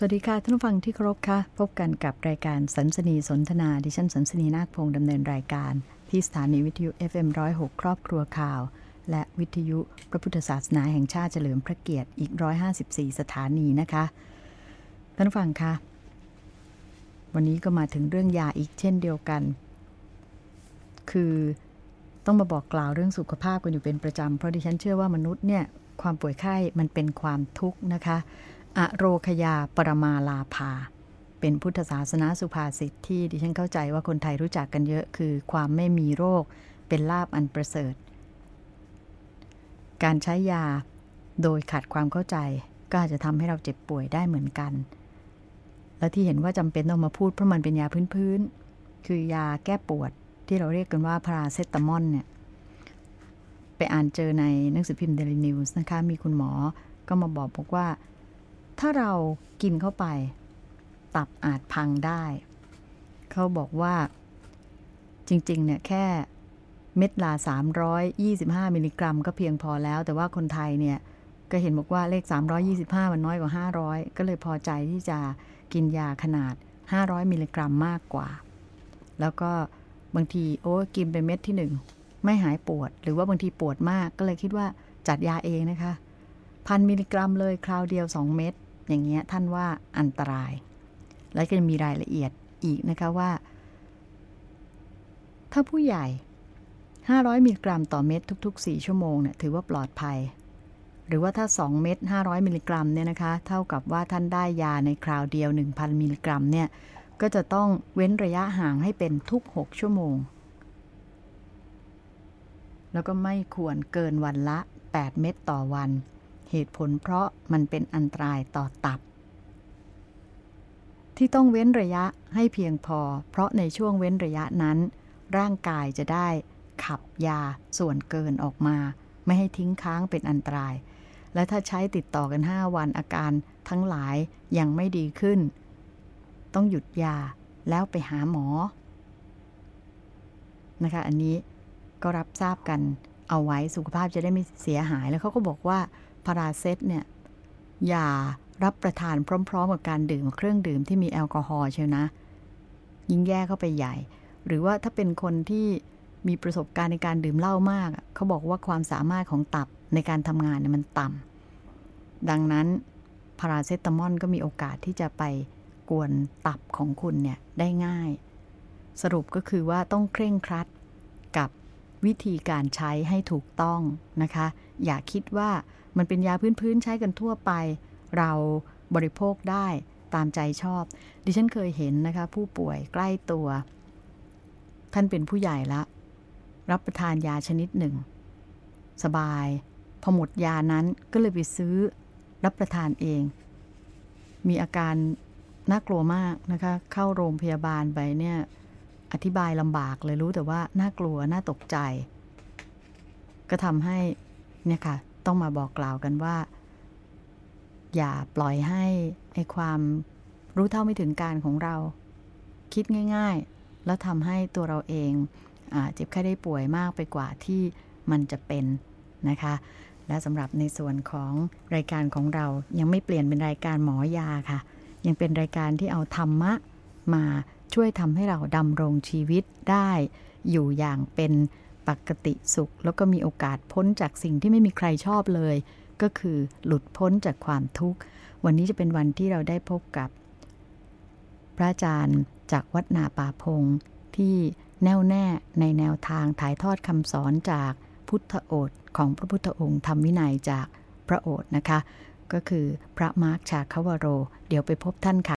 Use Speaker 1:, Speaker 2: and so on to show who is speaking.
Speaker 1: สวัสดีค่ะ ท่านผู้ฟังที่เคารพค่ะ พบกันกับรายการสันสนีสนทนา ดิฉันสันสนีนาคพงศ์ดำเนินรายการ ที่สถานีวิทยุ FM106 ครอบครัวข่าว และวิทยุพระพุทธศาสนาแห่งชาติเฉลิมพระเกียรติอีก 154 สถานีนะคะ ท่านผู้ฟังค่ะ วันนี้ก็มาถึงเรื่องยาอีกเช่นเดียวกัน คือต้องมาบอกกล่าวเรื่องสุขภาพกันอยู่เป็นประจำเพราะดิฉันเชื่อว่ามนุษย์เนี่ยความป่วยไข้มันเป็นความทุกข์นะคะ อโรคยาปรมาลาภา เป็นพุทธศาสนาสุภาษิตที่ดิฉันเข้าใจว่าคนไทยรู้จักกันเยอะคือความไม่มีโรคเป็นลาบอันประเสริฐ การใช้ยาโดยขาดความเข้าใจก็อาจจะทำให้เราเจ็บป่วยได้เหมือนกัน และที่เห็นว่าจำเป็นต้องมาพูดเพราะมันเป็นยาพื้นๆ คือยาแก้ปวดที่เราเรียกกันว่าพาราเซตามอลเนี่ย ไปอ่านเจอในหนังสือพิมพ์เดลินิวส์นะคะ มีคุณหมอก็มาบอกบอกว่า ถ้าเรากินเข้าไป ตับอาจพังได้ เขาบอกว่า จริง ๆ เนี่ยแค่เม็ดละ 325 มิลลิกรัม ก็เพียงพอแล้ว แต่ว่าคนไทยเนี่ยก็เห็นบอกว่าเลข 325 มันน้อยกว่า 500 ก็เลยพอใจที่จะกินยาขนาด 500 มิลลิกรัมมากกว่า แล้วก็บางทีโอ้กินไปเม็ดที่หนึ่งไม่หายปวด หรือว่าบางทีปวดมากก็เลยคิดว่าจัดยาเองนะคะพันมิลลิกรัมเลยคราวเดียว 2 เม็ด อย่างเงี้ยท่านว่าอันตราย แล้วก็จะมีรายละเอียดอีกนะคะว่า ถ้าผู้ใหญ่ 500 มิลลิกรัมต่อเม็ดทุก ๆ 4 ชั่วโมงเนี่ยถือว่าปลอดภัย หรือว่าถ้า 2 เม็ด500 มิลลิกรัมเนี่ยนะคะ เท่ากับว่าท่านได้ยาในคราวเดียว 1,000 มิลลิกรัมเนี่ยก็จะต้องเว้นระยะห่างให้เป็นทุก 6 ชั่วโมง แล้วก็ไม่ควรเกินวันละ 8 เม็ดต่อวัน เหตุผลเพราะมันเป็นอันตรายต่อตับ ที่ต้องเว้นระยะให้เพียงพอ เพราะในช่วงเว้นระยะนั้น ร่างกายจะได้ขับยาส่วนเกินออกมา ไม่ให้ทิ้งค้างเป็นอันตราย และถ้าใช้ติดต่อกัน 5 วันอาการทั้งหลายยังไม่ดีขึ้น ต้องหยุดยาแล้วไปหาหมอนะคะ อันนี้ก็รับทราบกัน เอาไว้สุขภาพจะได้ไม่เสียหายแล้วเขาก็บอกว่าพาราเซตเนี่ยอย่ารับประทานพร้อม ๆ กับการดื่มเครื่องดื่มที่มีแอลกอฮอล์เชียวนะ ยิ่งแย่เข้าไปใหญ่ หรือว่าถ้าเป็นคนที่มีประสบการณ์ในการดื่มเหล้ามาก เขาบอกว่าความสามารถของตับในการทำงานเนี่ยมันต่ำดังนั้นพาราเซตามอลก็มีโอกาสที่จะไปกวนตับของคุณเนี่ยได้ง่าย สรุปก็คือว่าต้องเคร่งครัด วิธีการใช้ให้ถูกต้องนะคะ อย่าคิดว่ามันเป็นยาพื้นๆใช้กันทั่วไป เราบริโภคได้ตามใจชอบ ดิฉันเคยเห็นนะคะ ผู้ป่วยใกล้ตัว ท่านเป็นผู้ใหญ่ละ รับประทานยาชนิดหนึ่ง สบาย พอหมดยานั้นก็เลยไปซื้อรับประทานเอง มีอาการน่ากลัวมากนะคะ เข้าโรงพยาบาลไปเนี่ย อธิบายลำบากเลยรู้แต่ว่าน่ากลัวน่าตกใจ ก็ทำให้เนี่ยค่ะต้องมาบอกกล่าวกันว่า อย่าปล่อยให้ไอความรู้เท่าไม่ถึงการของเรา คิดง่าย ๆ แล้วทำให้ตัวเราเองอเจ็บแค่ได้ป่วยมากไปกว่าที่มันจะเป็นนะคะ และสำหรับในส่วนของรายการของเรายังไม่เปลี่ยนเป็นรายการหมอยาค่ะ ยังเป็นรายการที่เอาธรรมะมา ช่วยทำให้เราดำรงชีวิตได้อยู่อย่างเป็นปกติสุข แล้วก็มีโอกาสพ้นจากสิ่งที่ไม่มีใครชอบเลย ก็คือหลุดพ้นจากความทุกข์ วันนี้จะเป็นวันที่เราได้พบกับ พระอาจารย์จากวัดนาป่าพงที่แน่วแน่ในแนวทางถ่ายทอดคำสอนจากพุทธโอษของพระพุทธองค์ทำวินัยจากพระโอษนะคะ ก็คือพระมาร์คชาคาวโร เดี๋ยวไปพบท่านค่ะ